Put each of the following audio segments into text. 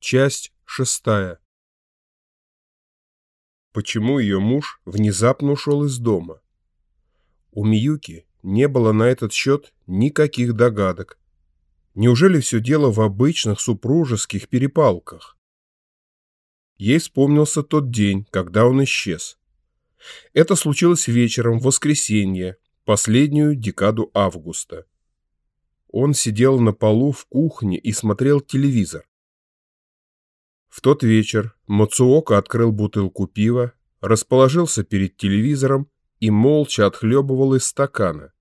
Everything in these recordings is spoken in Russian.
Часть шестая. Почему ее муж внезапно ушел из дома? У Миюки не было на этот счет никаких догадок. Неужели все дело в обычных супружеских перепалках? Ей вспомнился тот день, когда он исчез. Это случилось вечером в воскресенье, последнюю декаду августа. Он сидел на полу в кухне и смотрел телевизор. В тот вечер Мацуока открыл бутылку пива, расположился перед телевизором и молча отхлебывал из стакана.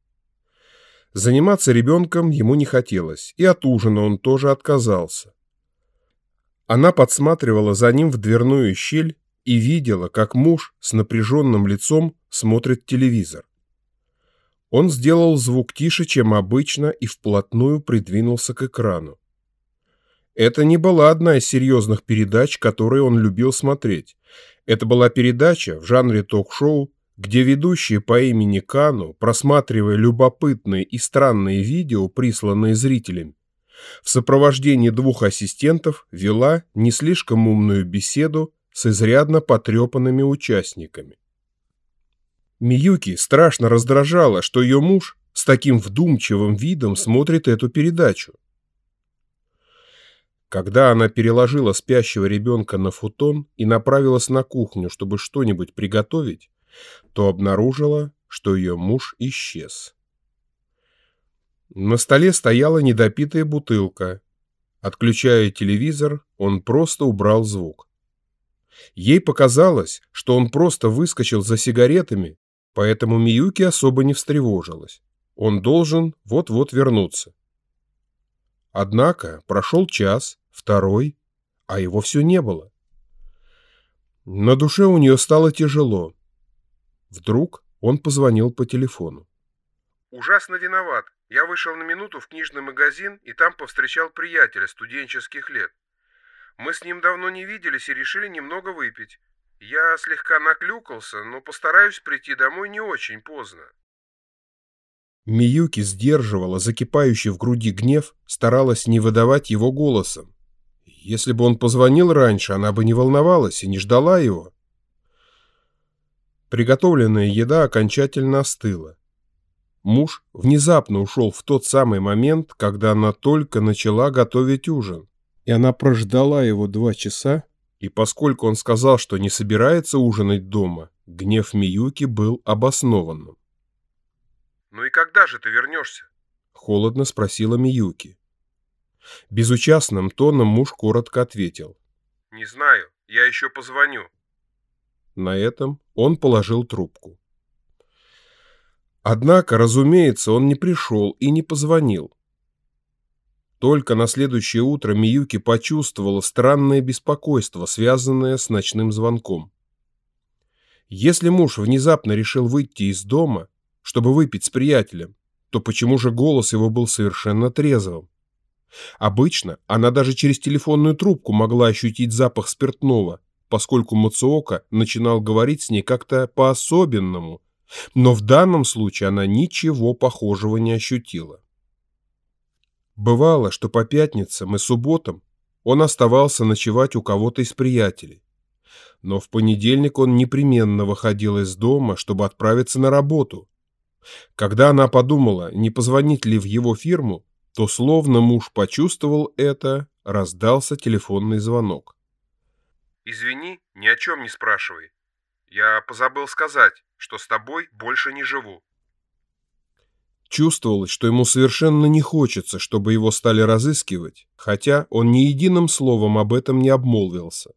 Заниматься ребенком ему не хотелось, и от ужина он тоже отказался. Она подсматривала за ним в дверную щель и видела, как муж с напряженным лицом смотрит телевизор. Он сделал звук тише, чем обычно, и вплотную придвинулся к экрану. Это не была одна из серьезных передач, которые он любил смотреть. Это была передача в жанре ток-шоу, где ведущая по имени Кану, просматривая любопытные и странные видео, присланные зрителям, в сопровождении двух ассистентов вела не слишком умную беседу с изрядно потрепанными участниками. Миюки страшно раздражало, что ее муж с таким вдумчивым видом смотрит эту передачу. Когда она переложила спящего ребенка на футон и направилась на кухню, чтобы что-нибудь приготовить, то обнаружила, что ее муж исчез. На столе стояла недопитая бутылка. Отключая телевизор, он просто убрал звук. Ей показалось, что он просто выскочил за сигаретами, поэтому Миюки особо не встревожилась. Он должен вот-вот вернуться. Однако прошел час, второй, а его все не было. На душе у нее стало тяжело. Вдруг он позвонил по телефону. «Ужасно виноват. Я вышел на минуту в книжный магазин и там повстречал приятеля студенческих лет. Мы с ним давно не виделись и решили немного выпить. Я слегка наклюкался, но постараюсь прийти домой не очень поздно. Миюки сдерживала закипающий в груди гнев, старалась не выдавать его голосом. Если бы он позвонил раньше, она бы не волновалась и не ждала его. Приготовленная еда окончательно остыла. Муж внезапно ушел в тот самый момент, когда она только начала готовить ужин, и она прождала его два часа, и поскольку он сказал, что не собирается ужинать дома, гнев Миюки был обоснованным. «Ну и когда же ты вернешься?» — холодно спросила Миюки. Безучастным тоном муж коротко ответил. «Не знаю, я еще позвоню». На этом он положил трубку. Однако, разумеется, он не пришел и не позвонил. Только на следующее утро Миюки почувствовала странное беспокойство, связанное с ночным звонком. Если муж внезапно решил выйти из дома, чтобы выпить с приятелем, то почему же голос его был совершенно трезвым? Обычно она даже через телефонную трубку могла ощутить запах спиртного, поскольку Мацуока начинал говорить с ней как-то по-особенному, но в данном случае она ничего похожего не ощутила. Бывало, что по пятницам и субботам он оставался ночевать у кого-то из приятелей. Но в понедельник он непременно выходил из дома, чтобы отправиться на работу, когда она подумала, не позвонить ли в его фирму, то словно муж почувствовал это, раздался телефонный звонок. «Извини, ни о чем не спрашивай. Я позабыл сказать, что с тобой больше не живу». Чувствовалось, что ему совершенно не хочется, чтобы его стали разыскивать, хотя он ни единым словом об этом не обмолвился.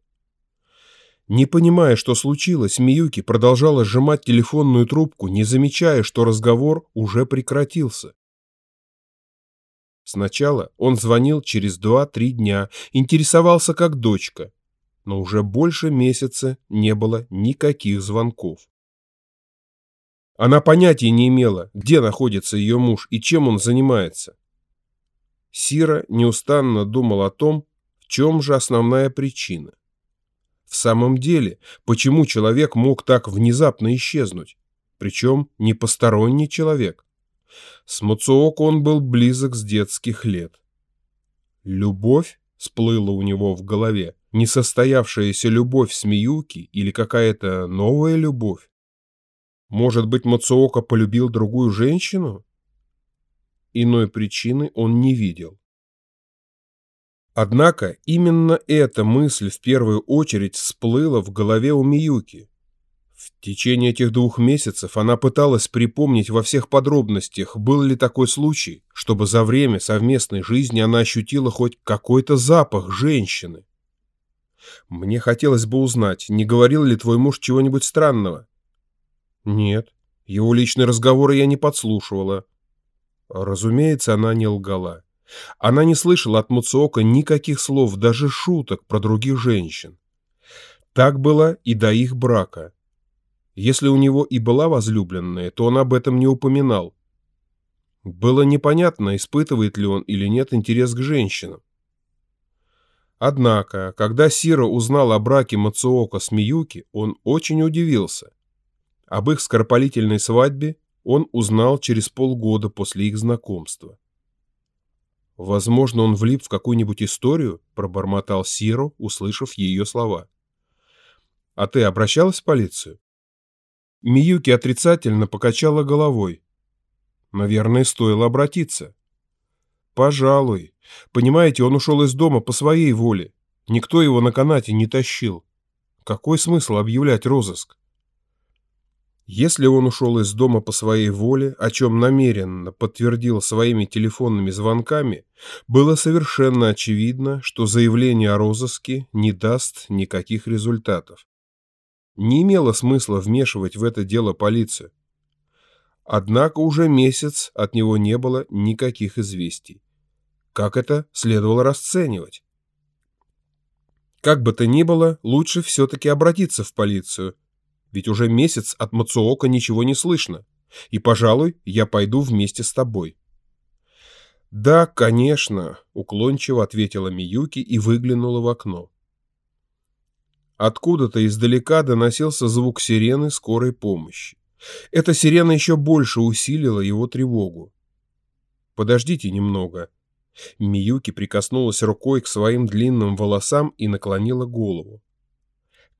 Не понимая, что случилось, Миюки продолжала сжимать телефонную трубку, не замечая, что разговор уже прекратился. Сначала он звонил через два-три дня, интересовался как дочка, но уже больше месяца не было никаких звонков. Она понятия не имела, где находится ее муж и чем он занимается. Сира неустанно думал о том, в чем же основная причина. В самом деле, почему человек мог так внезапно исчезнуть? Причем не посторонний человек. С Муцуоко он был близок с детских лет. Любовь, сплыло у него в голове. Несостоявшаяся любовь с Миюки или какая-то новая любовь? Может быть, Мацуока полюбил другую женщину? Иной причины он не видел. Однако именно эта мысль в первую очередь всплыла в голове у Миюки. В течение этих двух месяцев она пыталась припомнить во всех подробностях, был ли такой случай, чтобы за время совместной жизни она ощутила хоть какой-то запах женщины. Мне хотелось бы узнать, не говорил ли твой муж чего-нибудь странного? Нет, его личные разговоры я не подслушивала. Разумеется, она не лгала. Она не слышала от Муцуока никаких слов, даже шуток про других женщин. Так было и до их брака. Если у него и была возлюбленная, то он об этом не упоминал. Было непонятно, испытывает ли он или нет интерес к женщинам. Однако, когда Сира узнал о браке Мацуока с Миюки, он очень удивился. Об их скоропалительной свадьбе он узнал через полгода после их знакомства. «Возможно, он влип в какую-нибудь историю?» – пробормотал Сиро, услышав ее слова. «А ты обращалась в полицию?» Миюки отрицательно покачала головой. «Наверное, стоило обратиться». «Пожалуй. Понимаете, он ушел из дома по своей воле. Никто его на канате не тащил. Какой смысл объявлять розыск?» Если он ушел из дома по своей воле, о чем намеренно подтвердил своими телефонными звонками, было совершенно очевидно, что заявление о розыске не даст никаких результатов. Не имело смысла вмешивать в это дело полицию. Однако уже месяц от него не было никаких известий. Как это следовало расценивать? Как бы то ни было, лучше все-таки обратиться в полицию ведь уже месяц от Мацуока ничего не слышно. И, пожалуй, я пойду вместе с тобой». «Да, конечно», — уклончиво ответила Миюки и выглянула в окно. Откуда-то издалека доносился звук сирены скорой помощи. Эта сирена еще больше усилила его тревогу. «Подождите немного». Миюки прикоснулась рукой к своим длинным волосам и наклонила голову.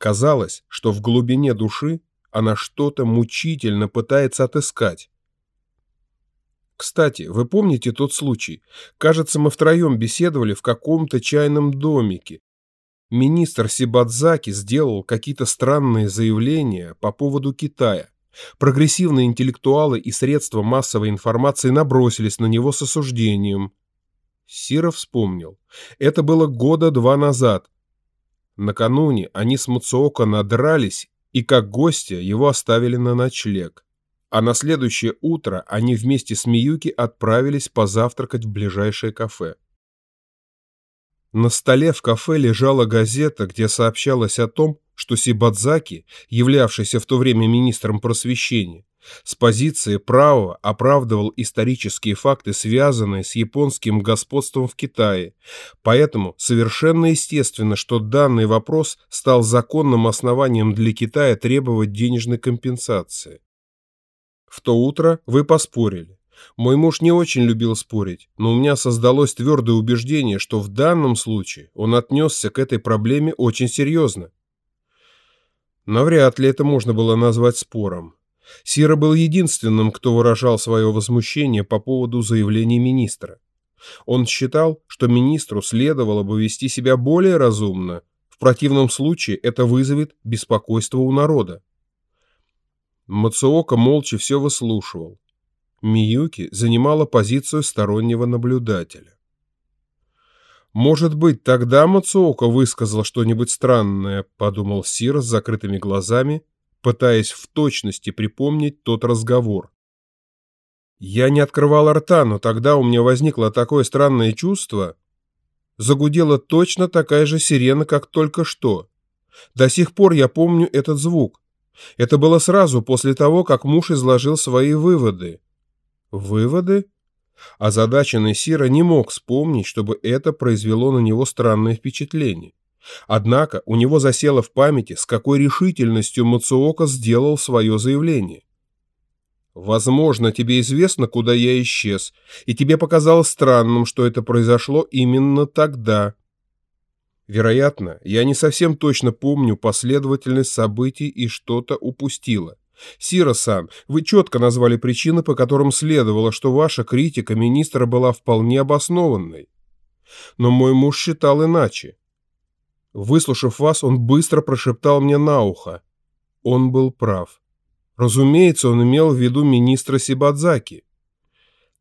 Казалось, что в глубине души она что-то мучительно пытается отыскать. Кстати, вы помните тот случай? Кажется, мы втроем беседовали в каком-то чайном домике. Министр Сибадзаки сделал какие-то странные заявления по поводу Китая. Прогрессивные интеллектуалы и средства массовой информации набросились на него с осуждением. Сиров вспомнил. Это было года два назад, Накануне они с Муцуока надрались и как гостя его оставили на ночлег. А на следующее утро они вместе с Миюки отправились позавтракать в ближайшее кафе. На столе в кафе лежала газета, где сообщалось о том, что Сибадзаки, являвшийся в то время министром просвещения, с позиции правого оправдывал исторические факты, связанные с японским господством в Китае. Поэтому совершенно естественно, что данный вопрос стал законным основанием для Китая требовать денежной компенсации. В то утро вы поспорили. Мой муж не очень любил спорить, но у меня создалось твердое убеждение, что в данном случае он отнесся к этой проблеме очень серьезно. Навряд ли это можно было назвать спором. Сира был единственным, кто выражал свое возмущение по поводу заявлений министра. Он считал, что министру следовало бы вести себя более разумно, в противном случае это вызовет беспокойство у народа. Мацуока молча все выслушивал. Миюки занимала позицию стороннего наблюдателя. «Может быть, тогда Мацуока высказал что-нибудь странное», — подумал Сир с закрытыми глазами пытаясь в точности припомнить тот разговор. Я не открывал рта, но тогда у меня возникло такое странное чувство. Загудела точно такая же сирена, как только что. До сих пор я помню этот звук. Это было сразу после того, как муж изложил свои выводы. Выводы? Озадаченный Сира не мог вспомнить, чтобы это произвело на него странное впечатление. Однако у него засело в памяти, с какой решительностью Мацуока сделал свое заявление. «Возможно, тебе известно, куда я исчез, и тебе показалось странным, что это произошло именно тогда». Вероятно, я не совсем точно помню последовательность событий и что-то упустила. Сира-сан, вы четко назвали причины, по которым следовало, что ваша критика министра была вполне обоснованной. Но мой муж считал иначе. Выслушав вас, он быстро прошептал мне на ухо. Он был прав. Разумеется, он имел в виду министра Сибадзаки.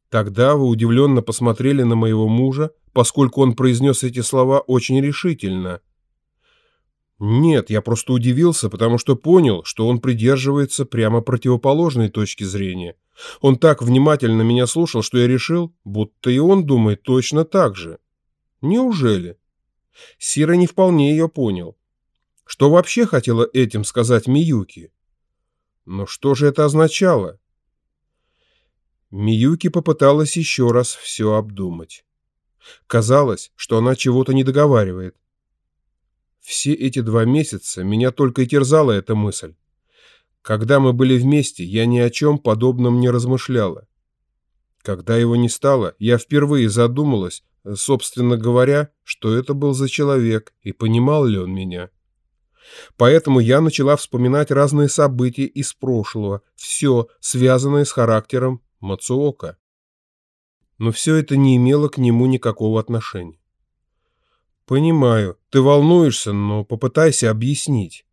Тогда вы удивленно посмотрели на моего мужа, поскольку он произнес эти слова очень решительно. Нет, я просто удивился, потому что понял, что он придерживается прямо противоположной точки зрения. Он так внимательно меня слушал, что я решил, будто и он думает точно так же. Неужели? Сира не вполне ее понял. Что вообще хотела этим сказать Миюки? Но что же это означало? Миюки попыталась еще раз все обдумать. Казалось, что она чего-то не договаривает. Все эти два месяца меня только и терзала эта мысль. Когда мы были вместе, я ни о чем подобном не размышляла. Когда его не стало, я впервые задумалась, собственно говоря, что это был за человек и понимал ли он меня. Поэтому я начала вспоминать разные события из прошлого, все, связанное с характером Мацуока. Но все это не имело к нему никакого отношения. «Понимаю, ты волнуешься, но попытайся объяснить».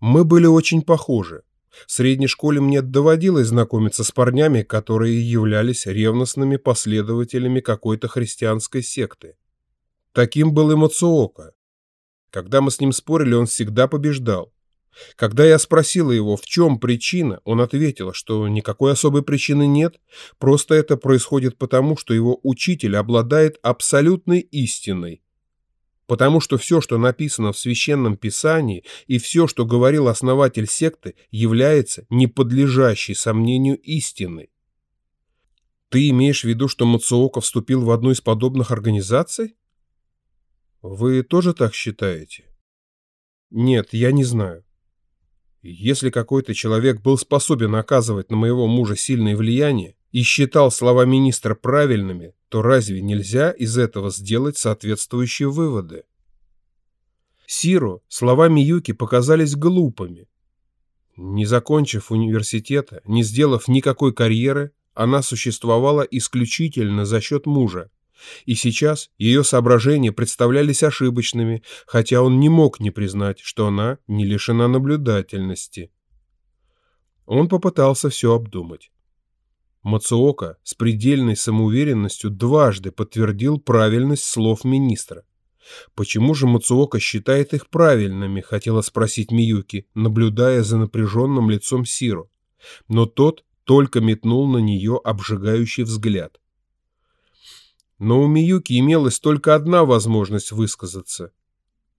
Мы были очень похожи. В средней школе мне доводилось знакомиться с парнями, которые являлись ревностными последователями какой-то христианской секты. Таким был и Мацуока. Когда мы с ним спорили, он всегда побеждал. Когда я спросила его, в чем причина, он ответил, что никакой особой причины нет, просто это происходит потому, что его учитель обладает абсолютной истиной, потому что все, что написано в Священном Писании и все, что говорил основатель секты, является неподлежащей сомнению истиной. Ты имеешь в виду, что Мацуока вступил в одну из подобных организаций? Вы тоже так считаете? Нет, я не знаю. Если какой-то человек был способен оказывать на моего мужа сильное влияние и считал слова министра правильными, то разве нельзя из этого сделать соответствующие выводы? Сиру слова Миюки показались глупыми. Не закончив университета, не сделав никакой карьеры, она существовала исключительно за счет мужа, и сейчас ее соображения представлялись ошибочными, хотя он не мог не признать, что она не лишена наблюдательности. Он попытался все обдумать. Мацуока с предельной самоуверенностью дважды подтвердил правильность слов министра. Почему же Мацуока считает их правильными, хотела спросить Миюки, наблюдая за напряженным лицом Сиру. Но тот только метнул на нее обжигающий взгляд. Но у Миюки имелась только одна возможность высказаться.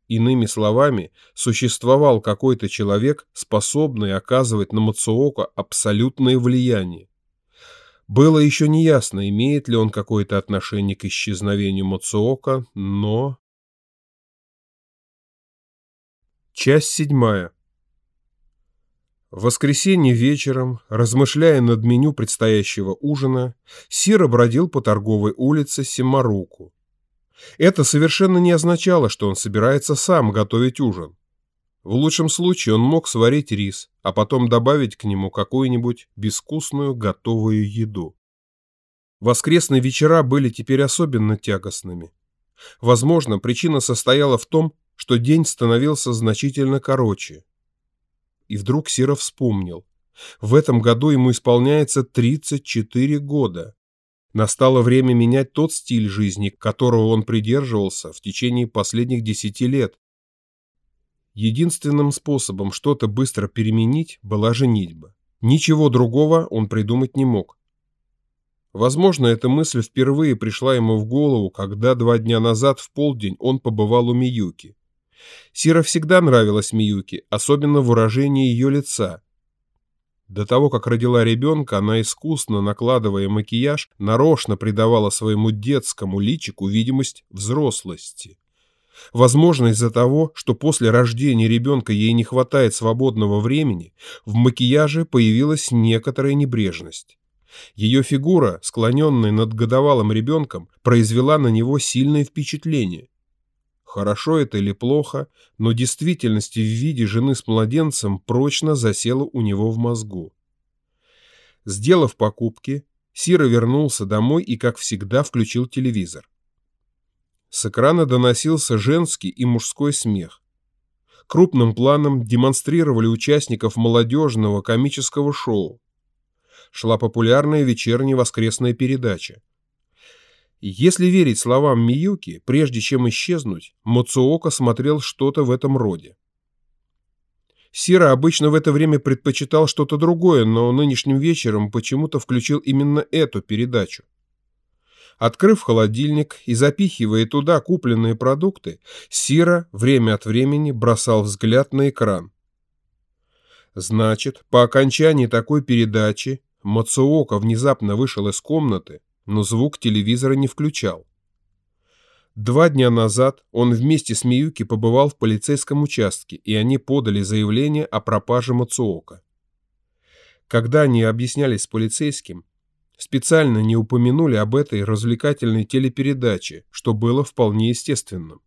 Иными словами, существовал какой-то человек, способный оказывать на Мацуока абсолютное влияние. Было еще неясно, имеет ли он какое-то отношение к исчезновению Мацуока, но... Часть седьмая. В воскресенье вечером, размышляя над меню предстоящего ужина, Сира бродил по торговой улице Симаруку. Это совершенно не означало, что он собирается сам готовить ужин. В лучшем случае он мог сварить рис, а потом добавить к нему какую-нибудь безвкусную готовую еду. Воскресные вечера были теперь особенно тягостными. Возможно, причина состояла в том, что день становился значительно короче. И вдруг Сера вспомнил. В этом году ему исполняется 34 года. Настало время менять тот стиль жизни, которого он придерживался в течение последних 10 лет. Единственным способом что-то быстро переменить была женитьба. Ничего другого он придумать не мог. Возможно, эта мысль впервые пришла ему в голову, когда два дня назад в полдень он побывал у Миюки. Сира всегда нравилась Миюке, особенно выражение ее лица. До того, как родила ребенка, она искусно, накладывая макияж, нарочно придавала своему детскому личику видимость взрослости. Возможно, из-за того, что после рождения ребенка ей не хватает свободного времени, в макияже появилась некоторая небрежность. Ее фигура, склоненная над годовалым ребенком, произвела на него сильное впечатление. хорошо это или плохо, но действительность в виде жены с младенцем прочно засела у него в мозгу. Сделав покупки, Сира вернулся домой и, как всегда, включил телевизор. С экрана доносился женский и мужской смех. Крупным планом демонстрировали участников молодежного комического шоу. Шла популярная вечерняя воскресная передача. Если верить словам Миюки, прежде чем исчезнуть, Мацуока смотрел что-то в этом роде. Сира обычно в это время предпочитал что-то другое, но нынешним вечером почему-то включил именно эту передачу. Открыв холодильник и запихивая туда купленные продукты, Сира время от времени бросал взгляд на экран. Значит, по окончании такой передачи Мацуока внезапно вышел из комнаты, но звук телевизора не включал. Два дня назад он вместе с Миюки побывал в полицейском участке, и они подали заявление о пропаже Мацуока. Когда они объяснялись с полицейским, специально не упомянули об этой развлекательной телепередаче, что было вполне естественным.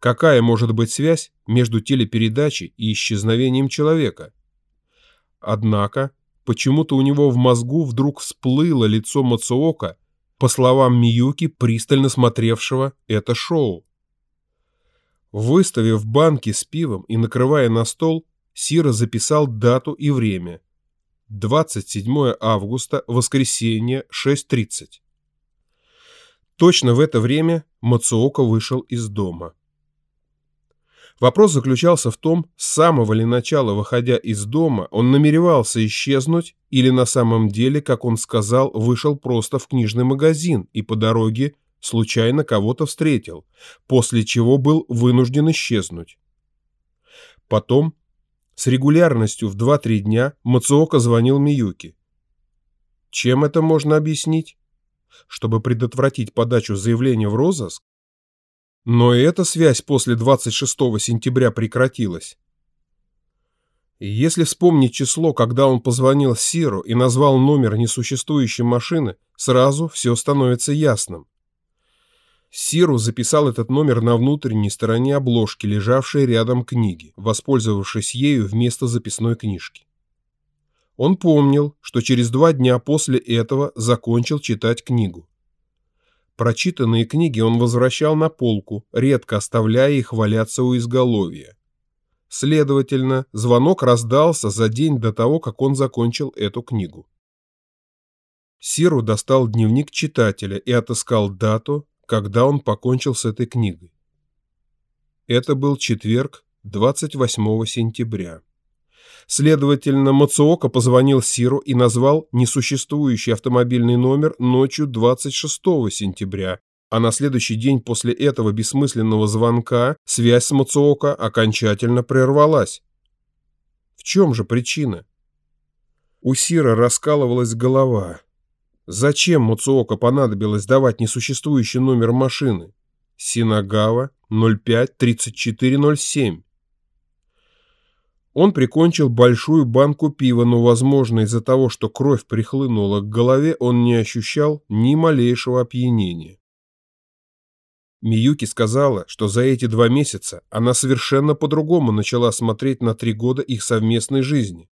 Какая может быть связь между телепередачей и исчезновением человека? Однако, почему-то у него в мозгу вдруг всплыло лицо Мацуока по словам Миюки, пристально смотревшего это шоу. Выставив банки с пивом и накрывая на стол, Сира записал дату и время. 27 августа, воскресенье, 6.30. Точно в это время Мацуока вышел из дома. Вопрос заключался в том, с самого ли начала, выходя из дома, он намеревался исчезнуть или на самом деле, как он сказал, вышел просто в книжный магазин и по дороге случайно кого-то встретил, после чего был вынужден исчезнуть. Потом, с регулярностью в 2-3 дня, Мацуока звонил Миюки. Чем это можно объяснить? Чтобы предотвратить подачу заявления в розыск? Но и эта связь после 26 сентября прекратилась. Если вспомнить число, когда он позвонил Сиру и назвал номер несуществующей машины, сразу все становится ясным. Сиру записал этот номер на внутренней стороне обложки, лежавшей рядом книги, воспользовавшись ею вместо записной книжки. Он помнил, что через два дня после этого закончил читать книгу. Прочитанные книги он возвращал на полку, редко оставляя их валяться у изголовья. Следовательно, звонок раздался за день до того, как он закончил эту книгу. Сиру достал дневник читателя и отыскал дату, когда он покончил с этой книгой. Это был четверг, 28 сентября. Следовательно, Мацуока позвонил Сиру и назвал несуществующий автомобильный номер ночью 26 сентября, а на следующий день после этого бессмысленного звонка связь с Мацуока окончательно прервалась. В чем же причина? У Сира раскалывалась голова. Зачем Мацуока понадобилось давать несуществующий номер машины? Синагава 053407. Он прикончил большую банку пива, но, возможно, из-за того, что кровь прихлынула к голове, он не ощущал ни малейшего опьянения. Миюки сказала, что за эти два месяца она совершенно по-другому начала смотреть на три года их совместной жизни.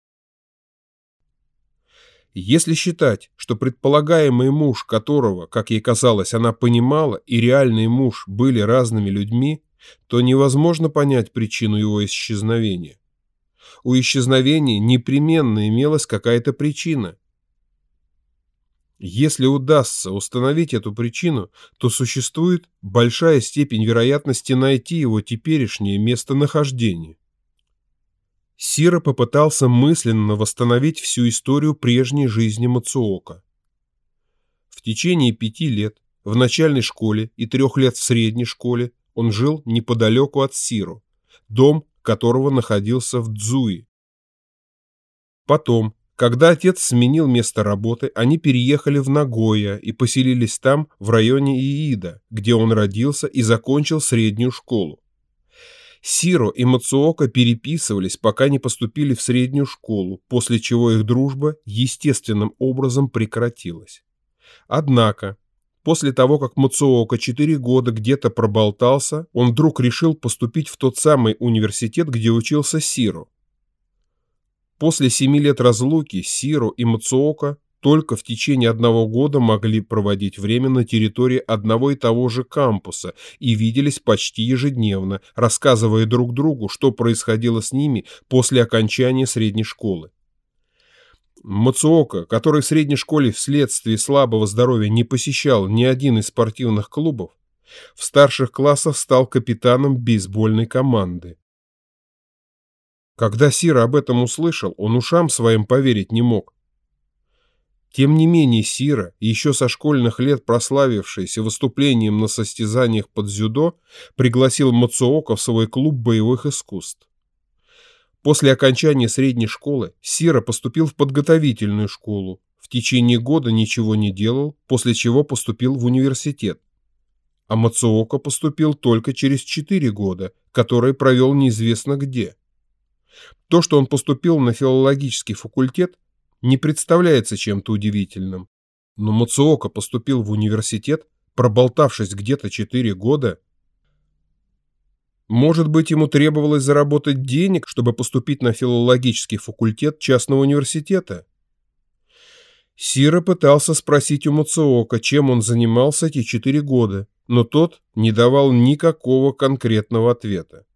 Если считать, что предполагаемый муж, которого, как ей казалось, она понимала, и реальный муж были разными людьми, то невозможно понять причину его исчезновения у исчезновения непременно имелась какая-то причина. Если удастся установить эту причину, то существует большая степень вероятности найти его теперешнее местонахождение. Сира попытался мысленно восстановить всю историю прежней жизни Мацуока. В течение пяти лет в начальной школе и трех лет в средней школе он жил неподалеку от Сиру, дом которого находился в Дзуи. Потом, когда отец сменил место работы, они переехали в Нагоя и поселились там, в районе Иида, где он родился и закончил среднюю школу. Сиро и Мацуока переписывались, пока не поступили в среднюю школу, после чего их дружба естественным образом прекратилась. Однако, после того, как Мацуока четыре года где-то проболтался, он вдруг решил поступить в тот самый университет, где учился Сиро. После семи лет разлуки Сиро и Мацуока только в течение одного года могли проводить время на территории одного и того же кампуса и виделись почти ежедневно, рассказывая друг другу, что происходило с ними после окончания средней школы. Мацуока, который в средней школе вследствие слабого здоровья не посещал ни один из спортивных клубов, в старших классах стал капитаном бейсбольной команды. Когда Сира об этом услышал, он ушам своим поверить не мог. Тем не менее Сира, еще со школьных лет прославившийся выступлением на состязаниях под дзюдо, пригласил Мацуока в свой клуб боевых искусств. После окончания средней школы Сира поступил в подготовительную школу, в течение года ничего не делал, после чего поступил в университет. А Мацуока поступил только через 4 года, которые провел неизвестно где. То, что он поступил на филологический факультет, не представляется чем-то удивительным. Но Мацуока поступил в университет, проболтавшись где-то четыре года. Может быть, ему требовалось заработать денег, чтобы поступить на филологический факультет частного университета? Сира пытался спросить у Мацуока, чем он занимался эти четыре года, но тот не давал никакого конкретного ответа.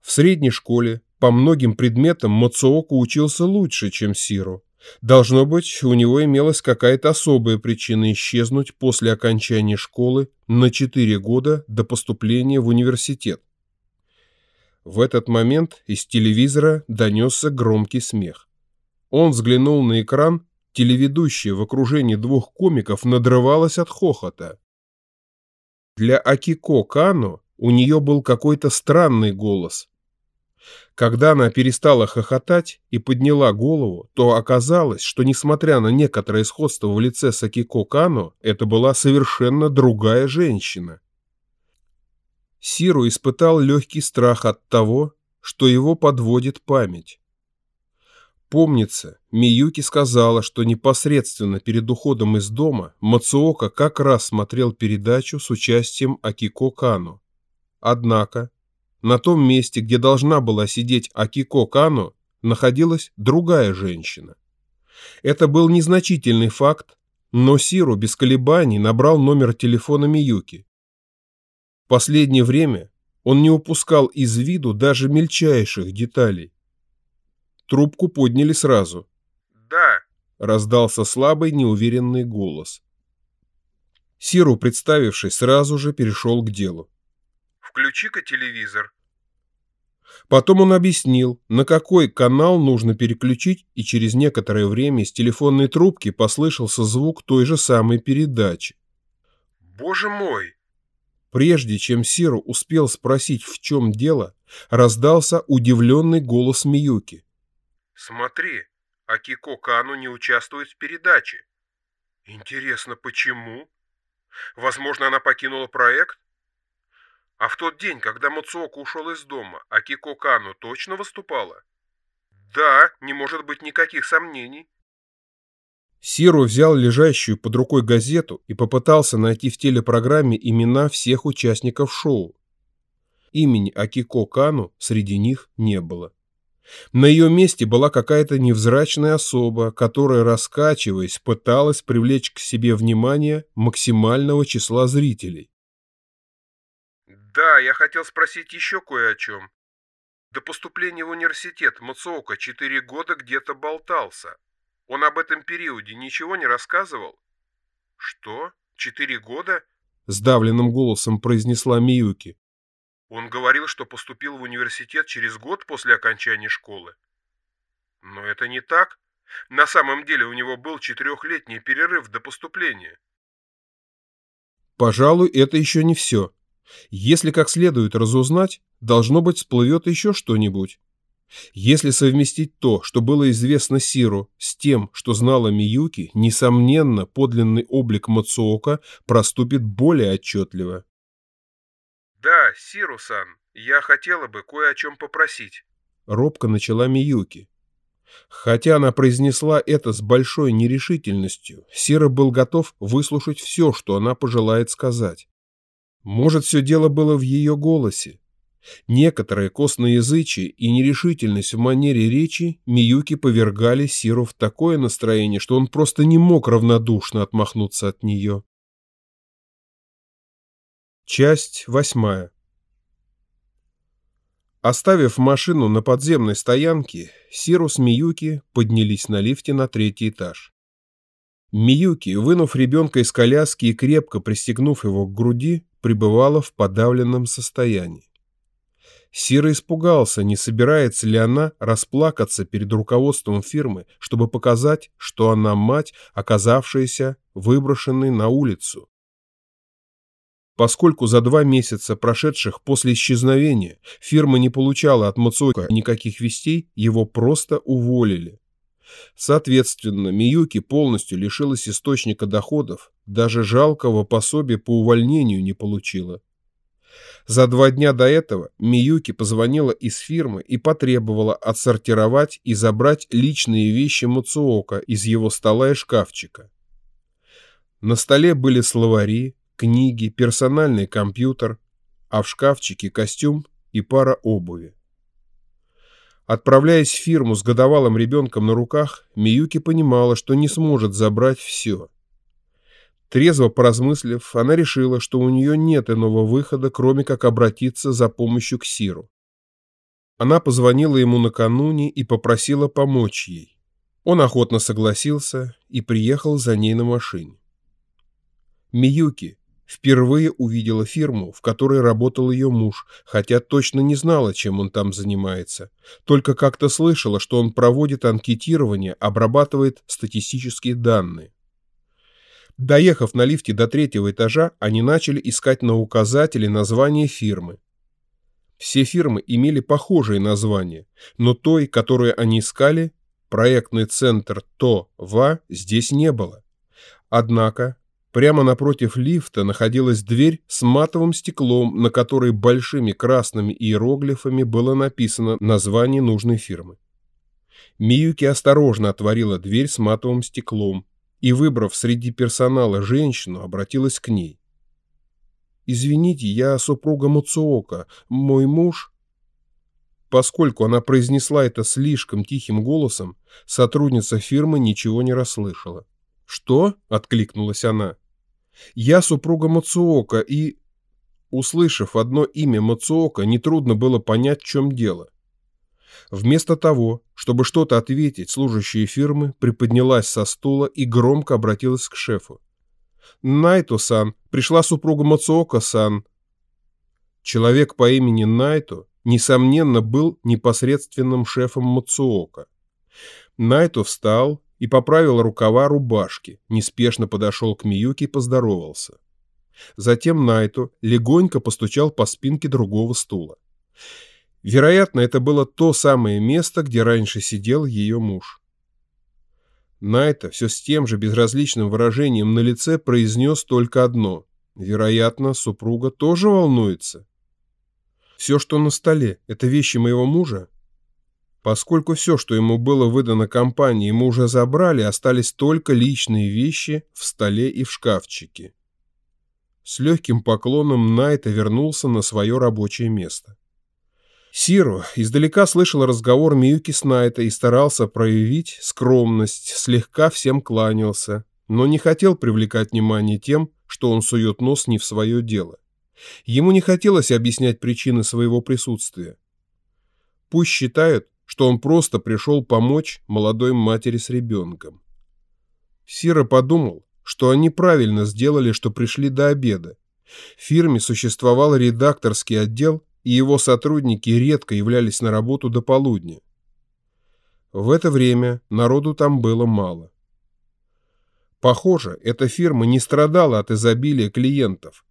В средней школе по многим предметам Мацуока учился лучше, чем Сиру. Должно быть, у него имелась какая-то особая причина исчезнуть после окончания школы на 4 года до поступления в университет. В этот момент из телевизора донесся громкий смех. Он взглянул на экран, телеведущая в окружении двух комиков надрывалась от хохота. Для Акико Кано у нее был какой-то странный голос, когда она перестала хохотать и подняла голову, то оказалось, что несмотря на некоторое сходство в лице Сакико Кано, это была совершенно другая женщина. Сиру испытал легкий страх от того, что его подводит память. Помнится, Миюки сказала, что непосредственно перед уходом из дома Мацуока как раз смотрел передачу с участием Акико Кано. Однако, на том месте, где должна была сидеть Акико Кано, находилась другая женщина. Это был незначительный факт, но Сиру без колебаний набрал номер телефона Миюки. В последнее время он не упускал из виду даже мельчайших деталей. Трубку подняли сразу. «Да», — раздался слабый неуверенный голос. Сиру, представившись, сразу же перешел к делу. «Включи-ка телевизор», Потом он объяснил, на какой канал нужно переключить, и через некоторое время из телефонной трубки послышался звук той же самой передачи. «Боже мой!» Прежде чем Сиру успел спросить, в чем дело, раздался удивленный голос Миюки. «Смотри, Акико Кану не участвует в передаче. Интересно, почему? Возможно, она покинула проект? А в тот день, когда Муцуока ушел из дома, Акико Кану точно выступала? Да, не может быть никаких сомнений. Сиру взял лежащую под рукой газету и попытался найти в телепрограмме имена всех участников шоу. Имени Акико Кану среди них не было. На ее месте была какая-то невзрачная особа, которая, раскачиваясь, пыталась привлечь к себе внимание максимального числа зрителей. Да, я хотел спросить еще кое о чем. До поступления в университет Мацуока четыре года где-то болтался. Он об этом периоде ничего не рассказывал? Что? Четыре года? Сдавленным голосом произнесла Миюки. Он говорил, что поступил в университет через год после окончания школы. Но это не так. На самом деле у него был четырехлетний перерыв до поступления. Пожалуй, это еще не все. Если как следует разузнать, должно быть всплывет еще что-нибудь. Если совместить то, что было известно Сиру, с тем, что знала Миюки, несомненно, подлинный облик Мацуока проступит более отчетливо. «Да, Сиру-сан, я хотела бы кое о чем попросить», — робко начала Миюки. Хотя она произнесла это с большой нерешительностью, Сира был готов выслушать все, что она пожелает сказать. Может, все дело было в ее голосе. Некоторое косноязычие и нерешительность в манере речи Миюки повергали Сиру в такое настроение, что он просто не мог равнодушно отмахнуться от нее. Часть восьмая Оставив машину на подземной стоянке, Сиру с Миюки поднялись на лифте на третий этаж. Миюки, вынув ребенка из коляски и крепко пристегнув его к груди, пребывала в подавленном состоянии. Сира испугался, не собирается ли она расплакаться перед руководством фирмы, чтобы показать, что она мать, оказавшаяся выброшенной на улицу. Поскольку за два месяца, прошедших после исчезновения, фирма не получала от Мацуэка никаких вестей, его просто уволили. Соответственно, Миюки полностью лишилась источника доходов, даже жалкого пособия по увольнению не получила. За два дня до этого Миюки позвонила из фирмы и потребовала отсортировать и забрать личные вещи Мацуока из его стола и шкафчика. На столе были словари, книги, персональный компьютер, а в шкафчике костюм и пара обуви. Отправляясь в фирму с годовалым ребенком на руках, Миюки понимала, что не сможет забрать все. Трезво поразмыслив, она решила, что у нее нет иного выхода, кроме как обратиться за помощью к Сиру. Она позвонила ему накануне и попросила помочь ей. Он охотно согласился и приехал за ней на машине. Миюки, Впервые увидела фирму, в которой работал ее муж, хотя точно не знала, чем он там занимается. Только как-то слышала, что он проводит анкетирование, обрабатывает статистические данные. Доехав на лифте до третьего этажа, они начали искать на указателе название фирмы. Все фирмы имели похожие названия, но той, которую они искали, проектный центр ТО-ВА, здесь не было. Однако Прямо напротив лифта находилась дверь с матовым стеклом, на которой большими красными иероглифами было написано название нужной фирмы. Миюки осторожно отворила дверь с матовым стеклом и, выбрав среди персонала женщину, обратилась к ней. «Извините, я супруга Муцуока. Мой муж...» Поскольку она произнесла это слишком тихим голосом, сотрудница фирмы ничего не расслышала. «Что?» — откликнулась она. Я супруга Мацуока и... Услышав одно имя Мацуока, нетрудно было понять, в чем дело. Вместо того, чтобы что-то ответить, служащая фирмы приподнялась со стула и громко обратилась к шефу. «Найто-сан, пришла супруга Мацуока-сан». Человек по имени Найто, несомненно, был непосредственным шефом Мацуока. Найто встал и поправил рукава рубашки, неспешно подошел к Миюке и поздоровался. Затем Найту легонько постучал по спинке другого стула. Вероятно, это было то самое место, где раньше сидел ее муж. Найта все с тем же безразличным выражением на лице произнес только одно. Вероятно, супруга тоже волнуется. «Все, что на столе, это вещи моего мужа?» Поскольку все, что ему было выдано компании, ему уже забрали, остались только личные вещи в столе и в шкафчике. С легким поклоном Найта вернулся на свое рабочее место. Сиру издалека слышал разговор Миюки с Найта и старался проявить скромность, слегка всем кланялся, но не хотел привлекать внимание тем, что он сует нос не в свое дело. Ему не хотелось объяснять причины своего присутствия. Пусть считают, что он просто пришел помочь молодой матери с ребенком. Сира подумал, что они правильно сделали, что пришли до обеда. В фирме существовал редакторский отдел, и его сотрудники редко являлись на работу до полудня. В это время народу там было мало. Похоже, эта фирма не страдала от изобилия клиентов.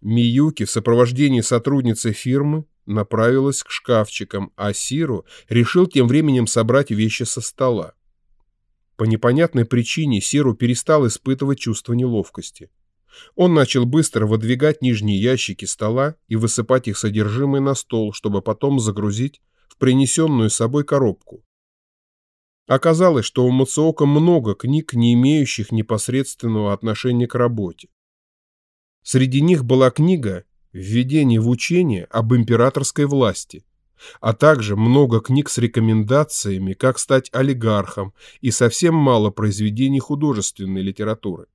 Миюки в сопровождении сотрудницы фирмы направилась к шкафчикам, а Сиру решил тем временем собрать вещи со стола. По непонятной причине Сиру перестал испытывать чувство неловкости. Он начал быстро выдвигать нижние ящики стола и высыпать их содержимое на стол, чтобы потом загрузить в принесенную с собой коробку. Оказалось, что у Мацуока много книг, не имеющих непосредственного отношения к работе. Среди них была книга «Введение в учение об императорской власти», а также много книг с рекомендациями, как стать олигархом, и совсем мало произведений художественной литературы.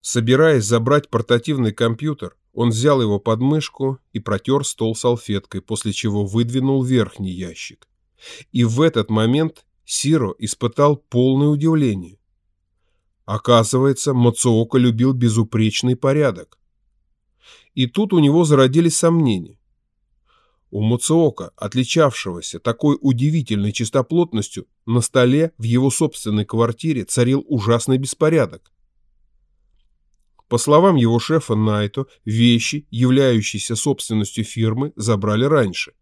Собираясь забрать портативный компьютер, он взял его под мышку и протер стол салфеткой, после чего выдвинул верхний ящик. И в этот момент Сиро испытал полное удивление. Оказывается, Мацуока любил безупречный порядок. И тут у него зародились сомнения. У Мацуока, отличавшегося такой удивительной чистоплотностью, на столе в его собственной квартире царил ужасный беспорядок. По словам его шефа Найто, вещи, являющиеся собственностью фирмы, забрали раньше.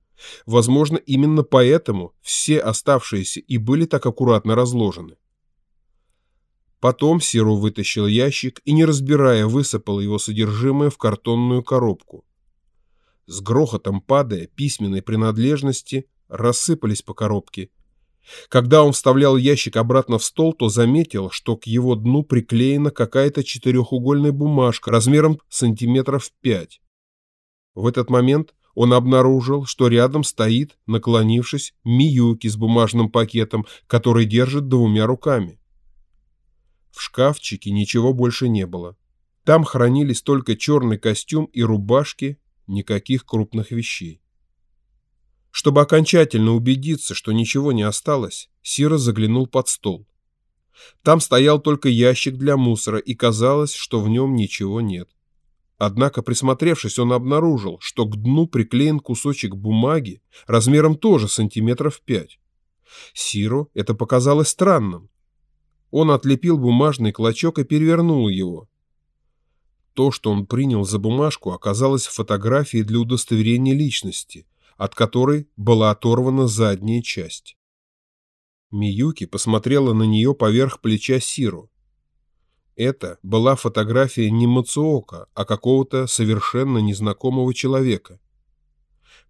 Возможно, именно поэтому все оставшиеся и были так аккуратно разложены. Потом Сиру вытащил ящик и, не разбирая, высыпал его содержимое в картонную коробку. С грохотом падая, письменные принадлежности рассыпались по коробке. Когда он вставлял ящик обратно в стол, то заметил, что к его дну приклеена какая-то четырехугольная бумажка размером сантиметров пять. В этот момент он обнаружил, что рядом стоит, наклонившись, Миюки с бумажным пакетом, который держит двумя руками. В шкафчике ничего больше не было. Там хранились только черный костюм и рубашки, никаких крупных вещей. Чтобы окончательно убедиться, что ничего не осталось, Сира заглянул под стол. Там стоял только ящик для мусора, и казалось, что в нем ничего нет. Однако, присмотревшись, он обнаружил, что к дну приклеен кусочек бумаги размером тоже сантиметров пять. Сиру это показалось странным. Он отлепил бумажный клочок и перевернул его. То, что он принял за бумажку, оказалось фотографией для удостоверения личности, от которой была оторвана задняя часть. Миюки посмотрела на нее поверх плеча Сиру. Это была фотография не Мацуока, а какого-то совершенно незнакомого человека.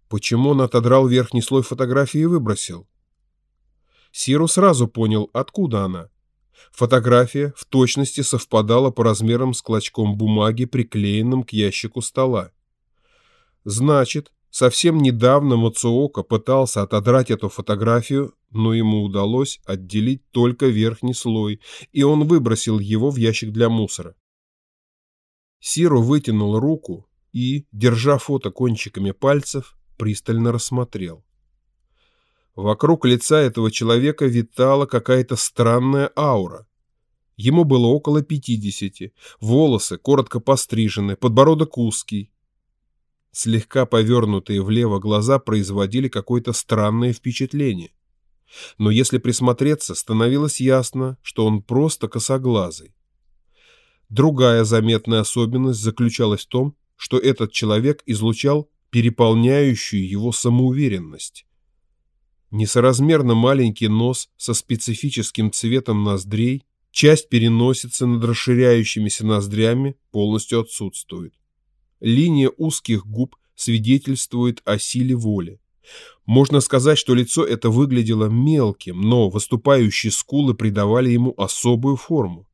Почему он отодрал верхний слой фотографии и выбросил? Сиру сразу понял, откуда она. Фотография в точности совпадала по размерам с клочком бумаги, приклеенным к ящику стола. Значит, совсем недавно Мацуока пытался отодрать эту фотографию, но ему удалось отделить только верхний слой, и он выбросил его в ящик для мусора. Сиру вытянул руку и, держа фото кончиками пальцев, пристально рассмотрел. Вокруг лица этого человека витала какая-то странная аура. Ему было около пятидесяти, волосы коротко пострижены, подбородок узкий. Слегка повернутые влево глаза производили какое-то странное впечатление. Но если присмотреться, становилось ясно, что он просто косоглазый. Другая заметная особенность заключалась в том, что этот человек излучал переполняющую его самоуверенность. Несоразмерно маленький нос со специфическим цветом ноздрей, часть переносицы над расширяющимися ноздрями полностью отсутствует. Линия узких губ свидетельствует о силе воли. Можно сказать, что лицо это выглядело мелким, но выступающие скулы придавали ему особую форму.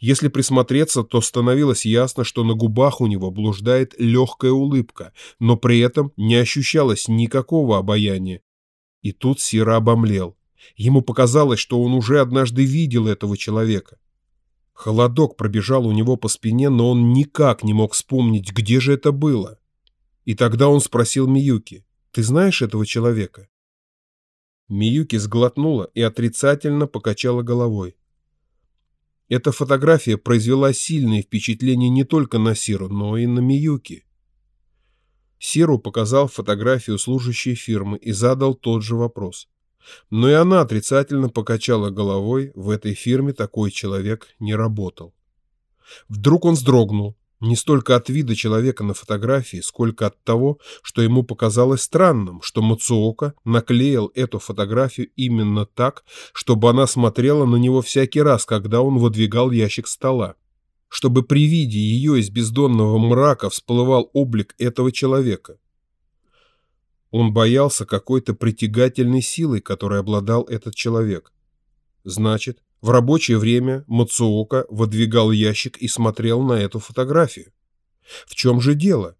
Если присмотреться, то становилось ясно, что на губах у него блуждает легкая улыбка, но при этом не ощущалось никакого обаяния, и тут Сира обомлел. Ему показалось, что он уже однажды видел этого человека. Холодок пробежал у него по спине, но он никак не мог вспомнить, где же это было. И тогда он спросил Миюки, «Ты знаешь этого человека?» Миюки сглотнула и отрицательно покачала головой. Эта фотография произвела сильное впечатление не только на Сиру, но и на Миюки. Сиру показал фотографию служащей фирмы и задал тот же вопрос. Но и она отрицательно покачала головой, в этой фирме такой человек не работал. Вдруг он вздрогнул, не столько от вида человека на фотографии, сколько от того, что ему показалось странным, что Мацуока наклеил эту фотографию именно так, чтобы она смотрела на него всякий раз, когда он выдвигал ящик стола чтобы при виде ее из бездонного мрака всплывал облик этого человека. Он боялся какой-то притягательной силой, которой обладал этот человек. Значит, в рабочее время Мацуока выдвигал ящик и смотрел на эту фотографию. В чем же дело?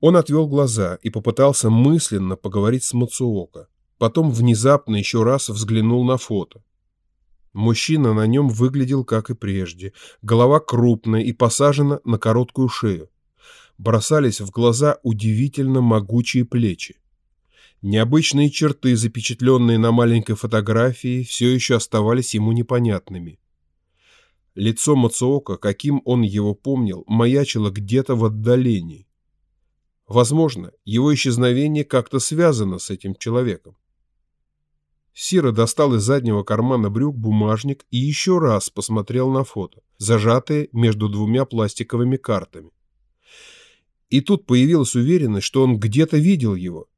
Он отвел глаза и попытался мысленно поговорить с Мацуока. Потом внезапно еще раз взглянул на фото. Мужчина на нем выглядел как и прежде. Голова крупная и посажена на короткую шею. Бросались в глаза удивительно могучие плечи. Необычные черты, запечатленные на маленькой фотографии, все еще оставались ему непонятными. Лицо Мацуока, каким он его помнил, маячило где-то в отдалении. Возможно, его исчезновение как-то связано с этим человеком. Сира достал из заднего кармана брюк бумажник и еще раз посмотрел на фото, зажатые между двумя пластиковыми картами. И тут появилась уверенность, что он где-то видел его.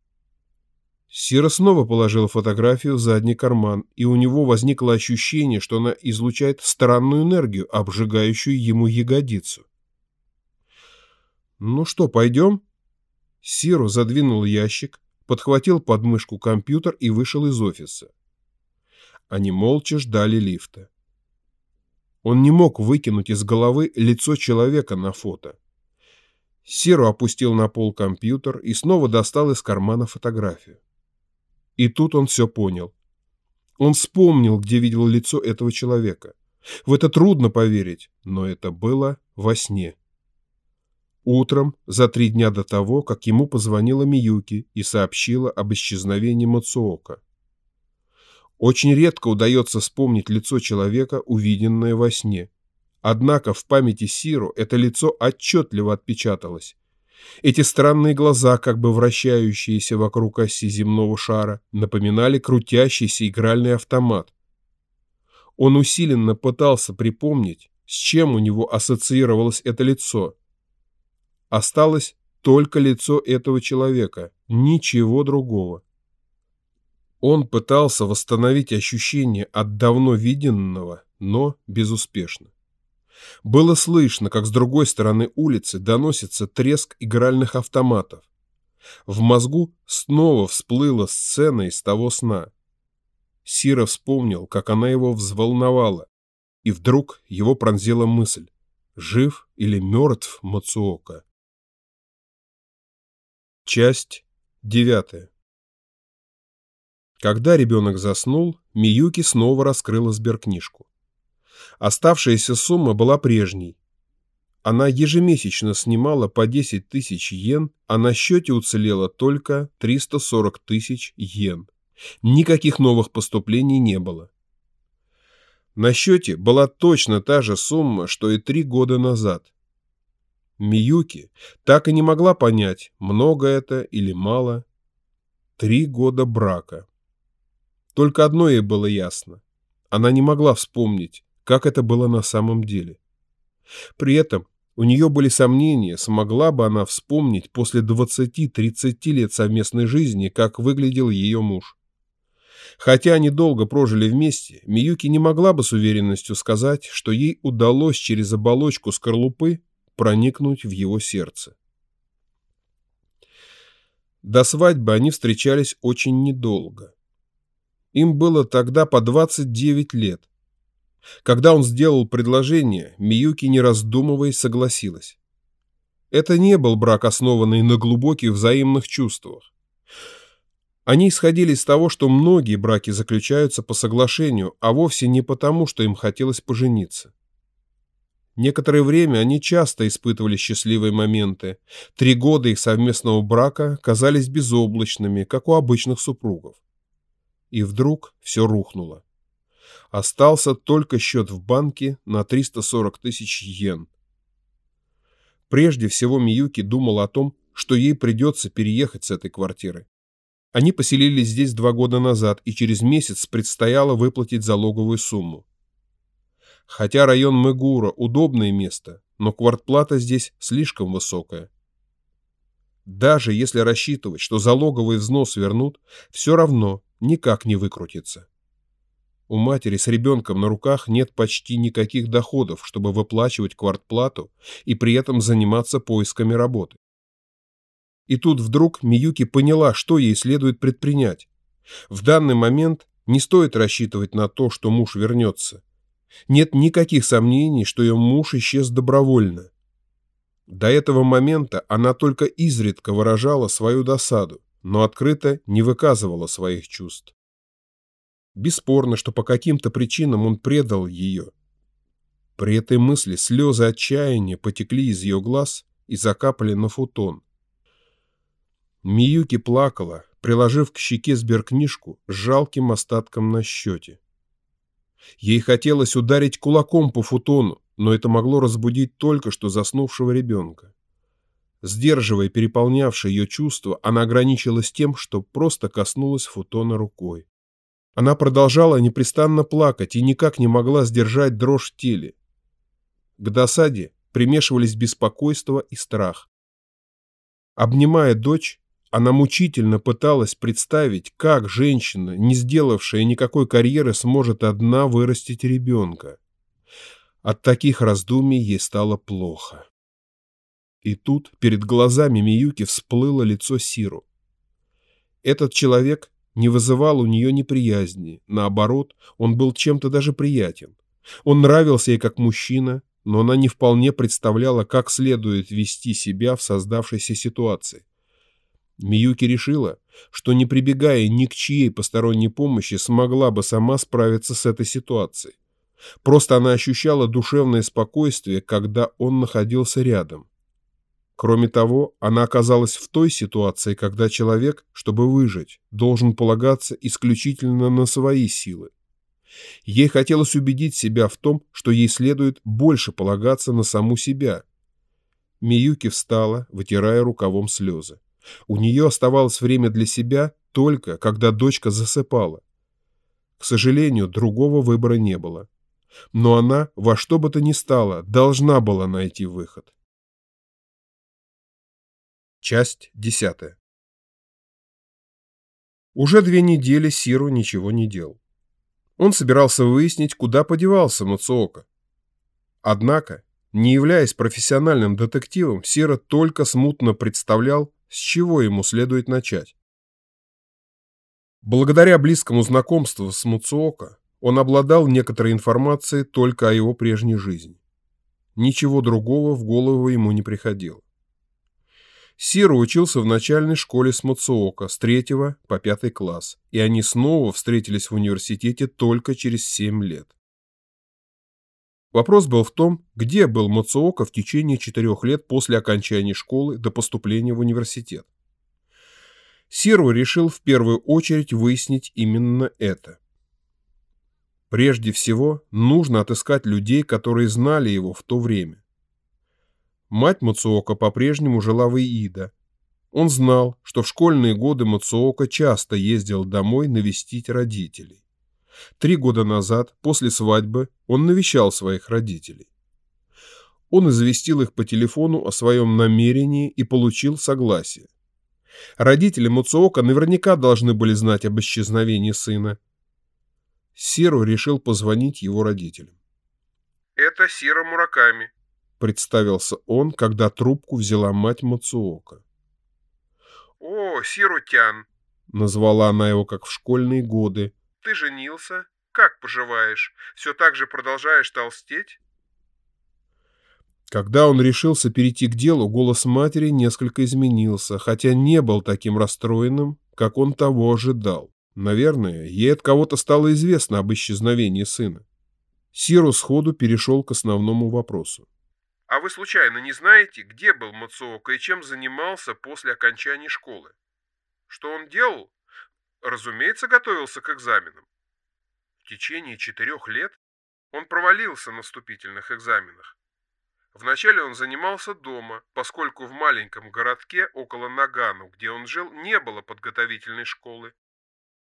Сира снова положил фотографию в задний карман, и у него возникло ощущение, что она излучает странную энергию, обжигающую ему ягодицу. «Ну что, пойдем?» Сиру задвинул ящик, подхватил подмышку компьютер и вышел из офиса. Они молча ждали лифта. Он не мог выкинуть из головы лицо человека на фото. Сиру опустил на пол компьютер и снова достал из кармана фотографию. И тут он все понял. Он вспомнил, где видел лицо этого человека. В это трудно поверить, но это было во сне. Утром, за три дня до того, как ему позвонила Миюки и сообщила об исчезновении Мацуока. Очень редко удается вспомнить лицо человека, увиденное во сне. Однако в памяти Сиру это лицо отчетливо отпечаталось. Эти странные глаза, как бы вращающиеся вокруг оси земного шара, напоминали крутящийся игральный автомат. Он усиленно пытался припомнить, с чем у него ассоциировалось это лицо – Осталось только лицо этого человека, ничего другого. Он пытался восстановить ощущение от давно виденного, но безуспешно. Было слышно, как с другой стороны улицы доносится треск игральных автоматов. В мозгу снова всплыла сцена из того сна. Сира вспомнил, как она его взволновала, и вдруг его пронзила мысль, жив или мертв Мацуока. Часть девятая. Когда ребенок заснул, Миюки снова раскрыла сберкнижку. Оставшаяся сумма была прежней. Она ежемесячно снимала по 10 тысяч йен, а на счете уцелело только 340 тысяч йен. Никаких новых поступлений не было. На счете была точно та же сумма, что и три года назад. Миюки так и не могла понять, много это или мало. Три года брака. Только одно ей было ясно. Она не могла вспомнить, как это было на самом деле. При этом у нее были сомнения, смогла бы она вспомнить после 20-30 лет совместной жизни, как выглядел ее муж. Хотя они долго прожили вместе, Миюки не могла бы с уверенностью сказать, что ей удалось через оболочку скорлупы проникнуть в его сердце. До свадьбы они встречались очень недолго. Им было тогда по 29 лет. Когда он сделал предложение, Миюки, не раздумывая, согласилась. Это не был брак, основанный на глубоких взаимных чувствах. Они исходили из того, что многие браки заключаются по соглашению, а вовсе не потому, что им хотелось пожениться. Некоторое время они часто испытывали счастливые моменты. Три года их совместного брака казались безоблачными, как у обычных супругов. И вдруг все рухнуло. Остался только счет в банке на 340 тысяч йен. Прежде всего Миюки думал о том, что ей придется переехать с этой квартиры. Они поселились здесь два года назад, и через месяц предстояло выплатить залоговую сумму. Хотя район Мегура – удобное место, но квартплата здесь слишком высокая. Даже если рассчитывать, что залоговый взнос вернут, все равно никак не выкрутится. У матери с ребенком на руках нет почти никаких доходов, чтобы выплачивать квартплату и при этом заниматься поисками работы. И тут вдруг Миюки поняла, что ей следует предпринять. В данный момент Не стоит рассчитывать на то, что муж вернется. Нет никаких сомнений, что ее муж исчез добровольно. До этого момента она только изредка выражала свою досаду, но открыто не выказывала своих чувств. Бесспорно, что по каким-то причинам он предал ее. При этой мысли слезы отчаяния потекли из ее глаз и закапали на футон. Миюки плакала, приложив к щеке сберкнижку с жалким остатком на счете. Ей хотелось ударить кулаком по футону, но это могло разбудить только что заснувшего ребенка. Сдерживая переполнявшее ее чувство, она ограничилась тем, что просто коснулась футона рукой. Она продолжала непрестанно плакать и никак не могла сдержать дрожь в теле. К досаде примешивались беспокойство и страх. Обнимая дочь, она мучительно пыталась представить, как женщина, не сделавшая никакой карьеры, сможет одна вырастить ребенка. От таких раздумий ей стало плохо. И тут перед глазами Миюки всплыло лицо Сиру. Этот человек не вызывал у нее неприязни, наоборот, он был чем-то даже приятен. Он нравился ей как мужчина, но она не вполне представляла, как следует вести себя в создавшейся ситуации. Миюки решила, что не прибегая ни к чьей посторонней помощи, смогла бы сама справиться с этой ситуацией. Просто она ощущала душевное спокойствие, когда он находился рядом. Кроме того, она оказалась в той ситуации, когда человек, чтобы выжить, должен полагаться исключительно на свои силы. Ей хотелось убедить себя в том, что ей следует больше полагаться на саму себя. Миюки встала, вытирая рукавом слезы. У нее оставалось время для себя только, когда дочка засыпала. К сожалению, другого выбора не было но она во что бы то ни стало должна была найти выход. Часть десятая. Уже две недели Сиру ничего не делал. Он собирался выяснить, куда подевался Муцуока. Однако, не являясь профессиональным детективом, Сира только смутно представлял, с чего ему следует начать. Благодаря близкому знакомству с Муцуока, он обладал некоторой информацией только о его прежней жизни. Ничего другого в голову ему не приходило. Сиро учился в начальной школе с Мацуока с третьего по пятый класс, и они снова встретились в университете только через семь лет. Вопрос был в том, где был Мацуока в течение четырех лет после окончания школы до поступления в университет. Сиро решил в первую очередь выяснить именно это. Прежде всего, нужно отыскать людей, которые знали его в то время. Мать Мацуока по-прежнему жила в Иида. Он знал, что в школьные годы Мацуока часто ездил домой навестить родителей. Три года назад, после свадьбы, он навещал своих родителей. Он известил их по телефону о своем намерении и получил согласие. Родители Муцуока наверняка должны были знать об исчезновении сына, Сиру решил позвонить его родителям. «Это Сира Мураками», — представился он, когда трубку взяла мать Мацуока. «О, Сиру-тян», — назвала она его как в школьные годы. «Ты женился? Как поживаешь? Все так же продолжаешь толстеть?» Когда он решился перейти к делу, голос матери несколько изменился, хотя не был таким расстроенным, как он того ожидал. Наверное, ей от кого-то стало известно об исчезновении сына. Сиру сходу перешел к основному вопросу. «А вы случайно не знаете, где был Мацуока и чем занимался после окончания школы? Что он делал? Разумеется, готовился к экзаменам. В течение четырех лет он провалился на вступительных экзаменах. Вначале он занимался дома, поскольку в маленьком городке около Нагану, где он жил, не было подготовительной школы.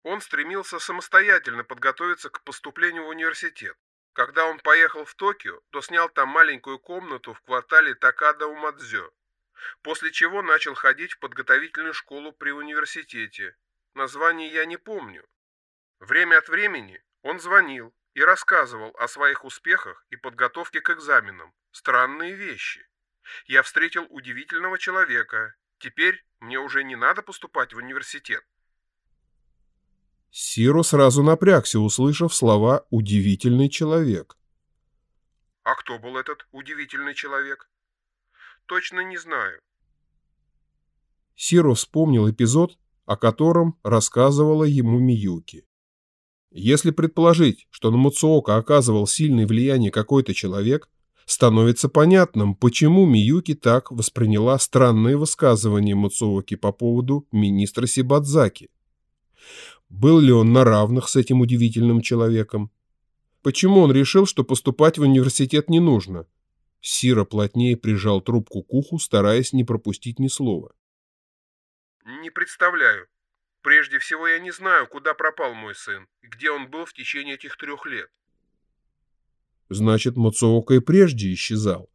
Он стремился самостоятельно подготовиться к поступлению в университет. Когда он поехал в Токио, то снял там маленькую комнату в квартале Такада-Умадзё, после чего начал ходить в подготовительную школу при университете. Название я не помню. Время от времени он звонил и рассказывал о своих успехах и подготовке к экзаменам. Странные вещи. Я встретил удивительного человека. Теперь мне уже не надо поступать в университет. Сиро сразу напрягся, услышав слова «удивительный человек». А кто был этот удивительный человек? Точно не знаю. Сиро вспомнил эпизод, о котором рассказывала ему Миюки. Если предположить, что на Муцуока оказывал сильное влияние какой-то человек, становится понятным, почему Миюки так восприняла странные высказывания Муцуоки по поводу министра Сибадзаки. Был ли он на равных с этим удивительным человеком? Почему он решил, что поступать в университет не нужно? Сира плотнее прижал трубку к уху, стараясь не пропустить ни слова. Не представляю. Прежде всего, я не знаю, куда пропал мой сын где он был в течение этих трех лет. Значит, Мацуока и прежде исчезал.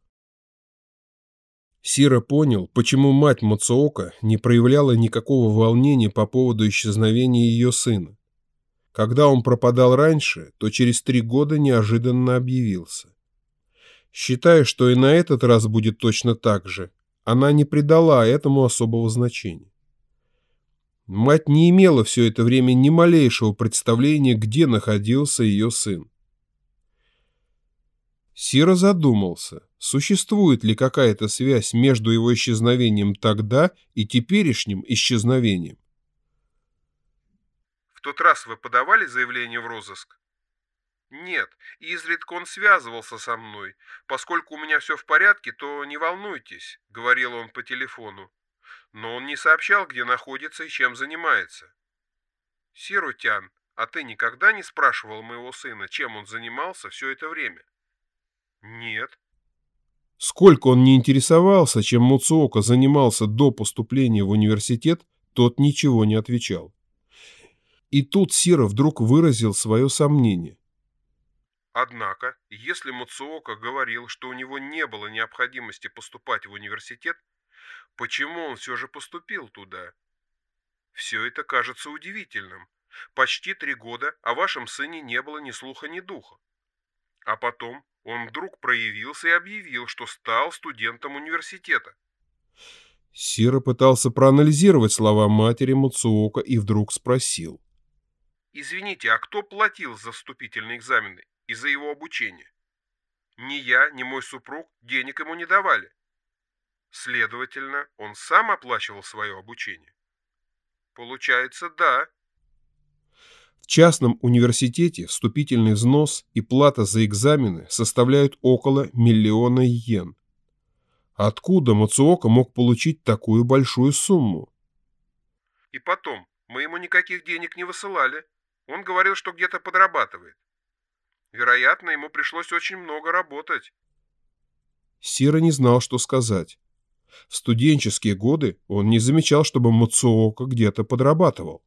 Сира понял, почему мать Мацуока не проявляла никакого волнения по поводу исчезновения ее сына. Когда он пропадал раньше, то через три года неожиданно объявился. Считая, что и на этот раз будет точно так же, она не придала этому особого значения. Мать не имела все это время ни малейшего представления, где находился ее сын. Сира задумался, существует ли какая-то связь между его исчезновением тогда и теперешним исчезновением. В тот раз вы подавали заявление в розыск? Нет, изредка он связывался со мной. Поскольку у меня все в порядке, то не волнуйтесь, говорил он по телефону но он не сообщал, где находится и чем занимается. Сирутян, а ты никогда не спрашивал моего сына, чем он занимался все это время? Нет. Сколько он не интересовался, чем Муцуока занимался до поступления в университет, тот ничего не отвечал. И тут Сира вдруг выразил свое сомнение. Однако, если Муцуока говорил, что у него не было необходимости поступать в университет, Почему он все же поступил туда? Все это кажется удивительным. Почти три года о вашем сыне не было ни слуха, ни духа. А потом он вдруг проявился и объявил, что стал студентом университета. Сира пытался проанализировать слова матери Муцуока и вдруг спросил. «Извините, а кто платил за вступительные экзамены и за его обучение? Ни я, ни мой супруг денег ему не давали. Следовательно, он сам оплачивал свое обучение? Получается, да. В частном университете вступительный взнос и плата за экзамены составляют около миллиона йен. Откуда Мацуока мог получить такую большую сумму? И потом, мы ему никаких денег не высылали. Он говорил, что где-то подрабатывает. Вероятно, ему пришлось очень много работать. Сира не знал, что сказать. В студенческие годы он не замечал, чтобы Мацуока где-то подрабатывал.